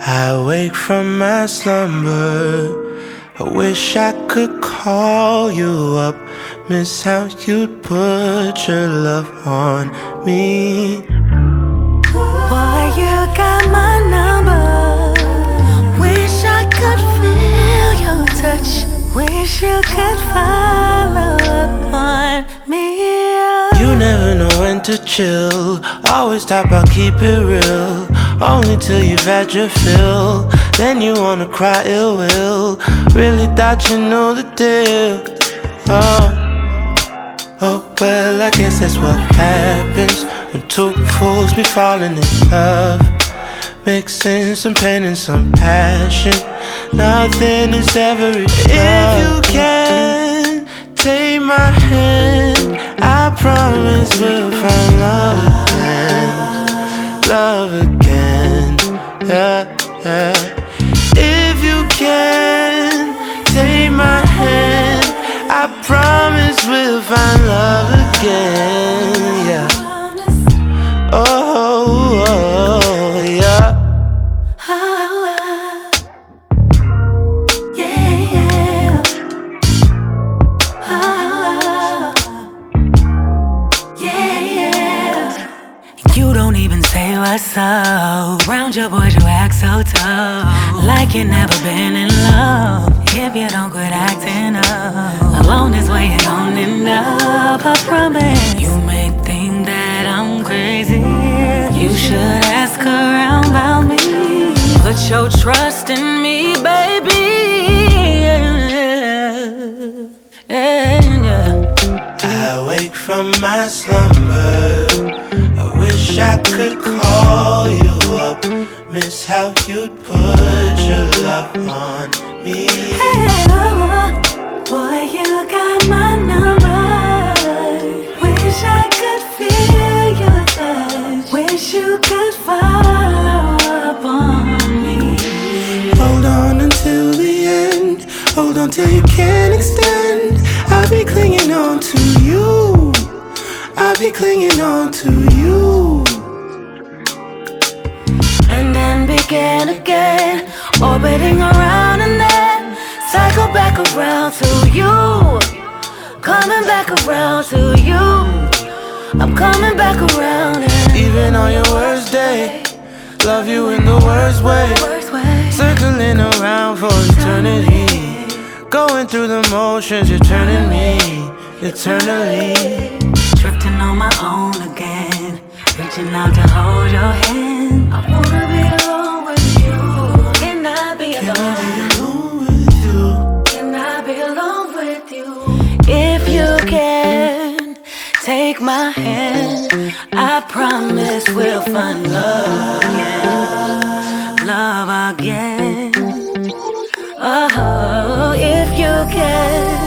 I wake from my slumber. I wish I could call you up, miss how you'd put your love on me. Boy, you got my number. Wish I could feel your touch. Wish you could follow up on me. You never know when to chill. Always talk about keep it real. Only till you've had your fill. Then you wanna cry ill will. Really thought you knew the deal. Oh, oh, well, I guess that's what happens when two fools be falling in love. Mixing some pain and some passion. Nothing is ever enough. If you can take my hand, I promise we'll find Yeah. If you can take my hand, I promise we'll find love again. You don't even say what's up. Round your boys, you act so tough. Like you never been in love. If you don't quit acting up, alone is where you're up. I promise. You may think that I'm crazy. You should ask around about me. Put your trust in me, baby. From my slumber. I wish I could call you up. Miss how you'd put your love on me. Boy, you got my number. Wish I could feel your touch. Wish you could follow up on me. Hold on until the end. Hold on till you can't extend. Clinging on to you. And then begin again, orbiting around and then cycle back around to you. Coming back around to you. I'm coming back around and Even on your worst day, love you in the worst way. Circling around for eternity. Going through the motions, you're turning me eternally. Take my hand, I promise we'll find love again. Love again. Oh, if you can